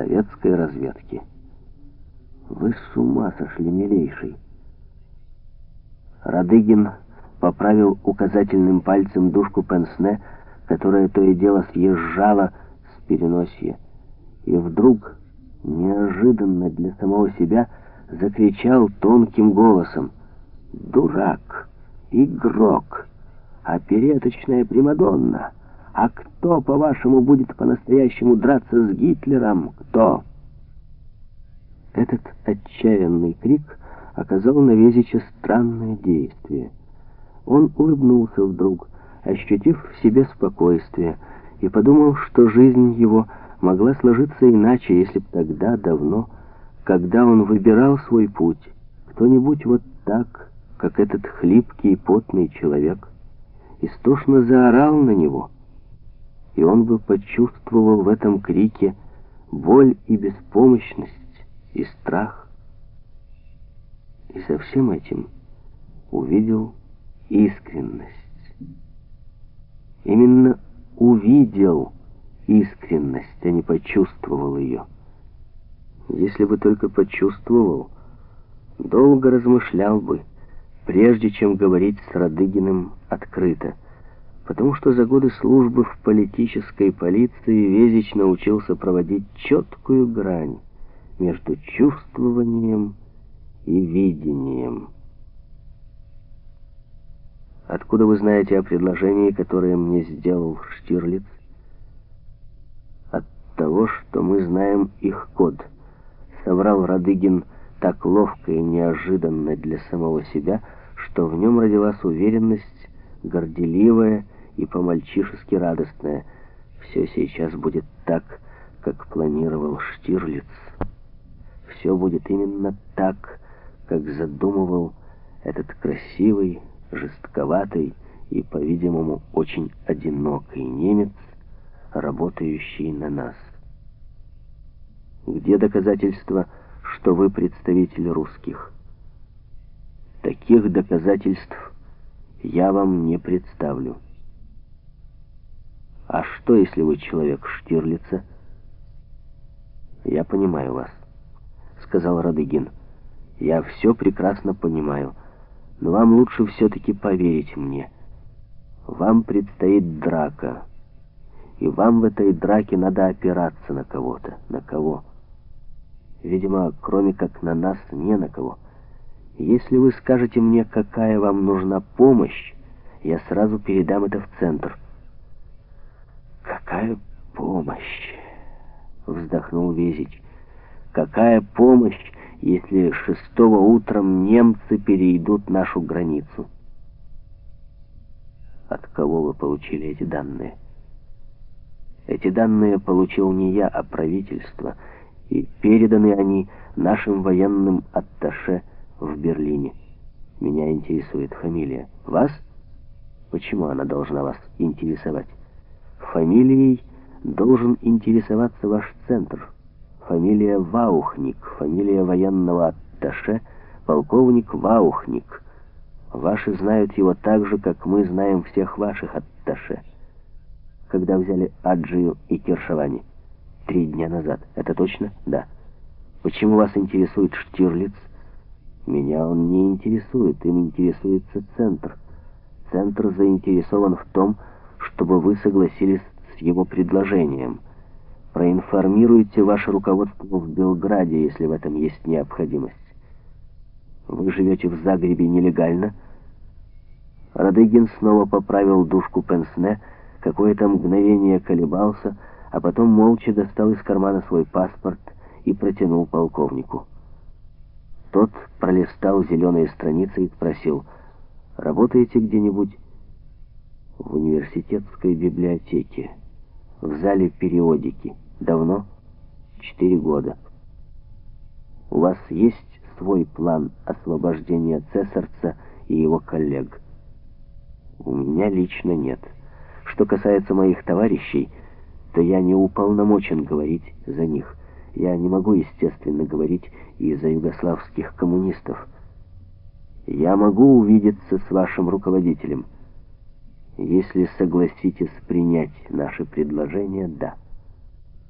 советской разведки. Вы с ума сошли, милейший. Радыгин поправил указательным пальцем дужку пенсне, которая то и дело съезжала с переносья. И вдруг, неожиданно для самого себя, закричал тонким голосом. «Дурак! Игрок! Опереточная Примадонна! А кто, по-вашему, будет по-настоящему драться с Гитлером? Кто?» Этот отчаянный крик оказал на Везича странное действие. Он улыбнулся вдруг, ощутив в себе спокойствие, и подумал, что жизнь его могла сложиться иначе, если бы тогда, давно, когда он выбирал свой путь, кто-нибудь вот так, как этот хлипкий потный человек, истошно заорал на него, и он бы почувствовал в этом крике боль и беспомощность, и страх. И со всем этим увидел искренность. Именно увидел искренность, а не почувствовал ее. Если бы только почувствовал, долго размышлял бы, прежде чем говорить с Радыгиным открыто, потому что за годы службы в политической полиции Везич научился проводить четкую грань между чувствованием и видением. Откуда вы знаете о предложении, которое мне сделал Штирлиц? От того, что мы знаем их код. Соврал Радыгин так ловко и неожиданно для самого себя, что в нем родилась уверенность, горделивая и по-мальчишески радостная. Все сейчас будет так, как планировал Штирлиц. Все будет именно так, как задумывал этот красивый, жестковатый и, по-видимому, очень одинокий немец, работающий на нас. Где доказательства, что вы представитель русских? Таких доказательств я вам не представлю. А что, если вы человек Штирлица? Я понимаю вас, сказал Радыгин. Я все прекрасно понимаю. Но вам лучше все-таки поверить мне. Вам предстоит драка. И вам в этой драке надо опираться на кого-то. На кого? Видимо, кроме как на нас, не на кого. Если вы скажете мне, какая вам нужна помощь, я сразу передам это в центр. «Какая помощь?» — вздохнул Везич. «Какая помощь, если шестого утром немцы перейдут нашу границу. От кого вы получили эти данные? Эти данные получил не я, а правительство, и переданы они нашим военным атташе в Берлине. Меня интересует фамилия. Вас? Почему она должна вас интересовать? Фамилией должен интересоваться ваш центр фамилия Ваухник, фамилия военного атташе, полковник Ваухник. Ваши знают его так же, как мы знаем всех ваших атташе. Когда взяли Аджию и Киршавани? Три дня назад. Это точно? Да. Почему вас интересует Штирлиц? Меня он не интересует, им интересуется Центр. Центр заинтересован в том, чтобы вы согласились с его предложением – Проинформируйте ваше руководство в Белграде, если в этом есть необходимость. Вы живете в Загребе нелегально? Радыгин снова поправил дужку пенсне, какое-то мгновение колебался, а потом молча достал из кармана свой паспорт и протянул полковнику. Тот пролистал зеленые страницы и спросил, «Работаете где-нибудь?» «В университетской библиотеке» в зале периодики. Давно? Четыре года. У вас есть свой план освобождения Цесарца и его коллег? У меня лично нет. Что касается моих товарищей, то я не уполномочен говорить за них. Я не могу, естественно, говорить и за югославских коммунистов. Я могу увидеться с вашим руководителем. Если согласитесь принять наше предложение, да.